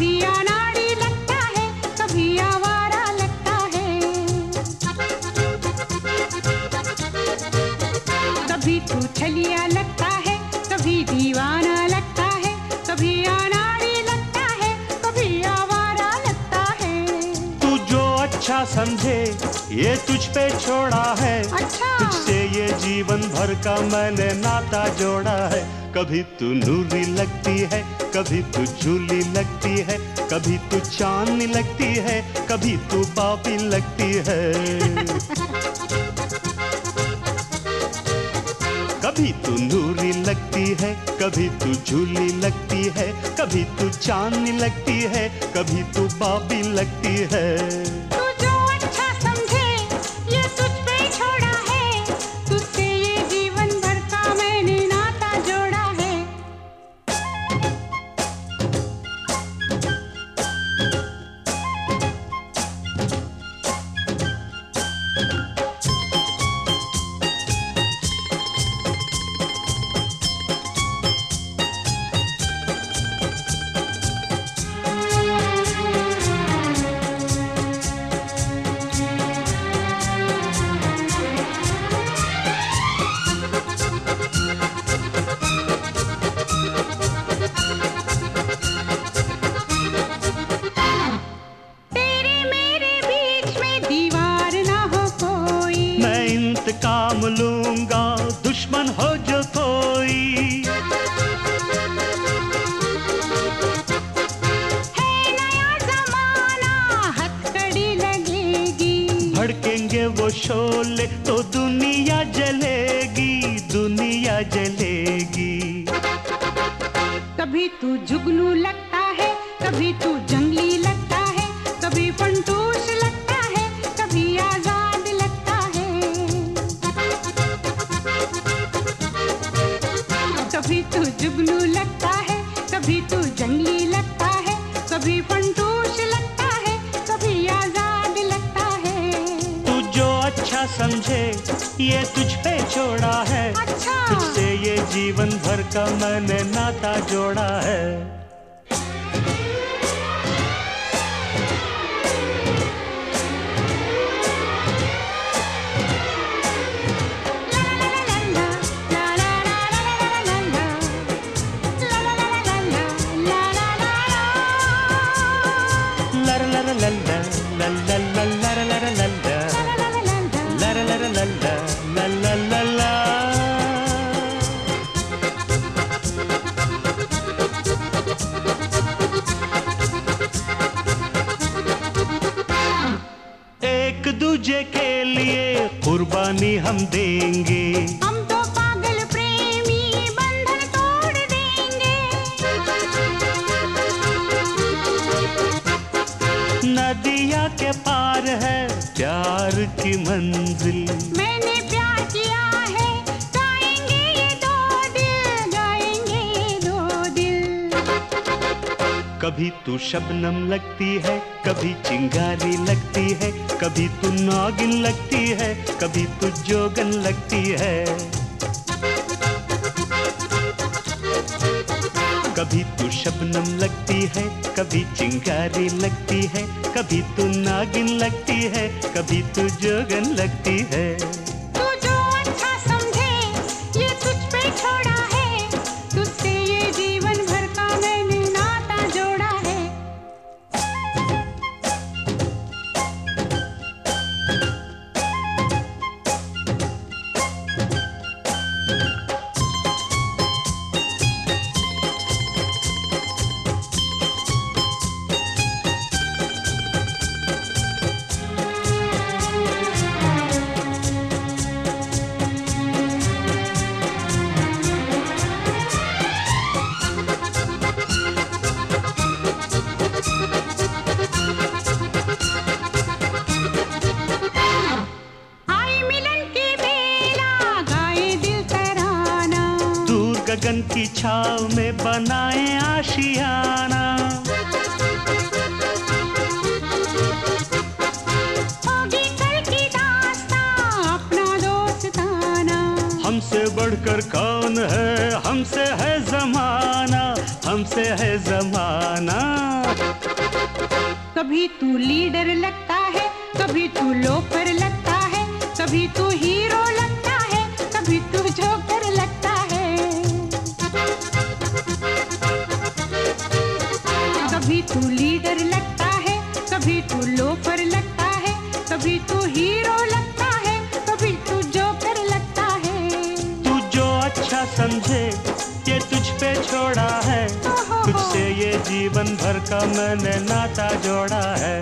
कभी अनाड़ी लगता है कभी आवारा लगता है। कभी तू लगता है कभी दीवाना लगता है कभी अनाड़ी लगता है कभी आवारा लगता है। तू जो अच्छा समझे ये तुझ पे छोड़ा है। अच्छा। जीवन भर का मैंने नाता जोड़ा है। कभी तू नूरी लगती है, कभी तू झूली लगती है, कभी तू चांदनी लगती है, कभी तू बापी लगती है। कभी तू नूरी लगती है, कभी तू झूली लगती है, कभी तू चांदनी लगती है, कभी तू बाबी लगती है। भड़केंगे वो शोले तो दुनिया जलेगी दुनिया जलेगी। कभी तू जुगनू लगता है, कभी तू जंगली लगता है, कभी फंटूश लगता समझे ये तुझ पे छोड़ा है। अच्छा। तुझसे ये जीवन भर का मैंने नाता जोड़ा है। दूजे के लिए कुर्बानी हम देंगे। हम तो पागल प्रेमी बंधन तोड़ देंगे। नदिया के पार है प्यार की मंजिल। कभी तू शबनम लगती है, कभी चिंगारी लगती है, कभी तू नागिन लगती है, कभी तू जोगन लगती है। कभी तू शबनम लगती है, कभी चिंगारी लगती है, कभी तू नागिन लगती है, कभी तू जोगन लगती है। गगन की छाव में बनाए आशियाना। होगी कल की दास्तां अपना दोस्ताना। हमसे बढ़कर कौन है? हमसे है जमाना। हमसे है जमाना। कभी तू लीडर लगता है कभी तू लोफर लगता है कभी तू हीरो लगता है कभी तू जोकर कभी तू लीडर लगता है कभी तू लोफर लगता है कभी तू हीरो लगता है कभी तू जोकर लगता है। तू जो अच्छा समझे ये तुझ पे छोड़ा है। तुझसे ये जीवन भर का मैंने नाता जोड़ा है।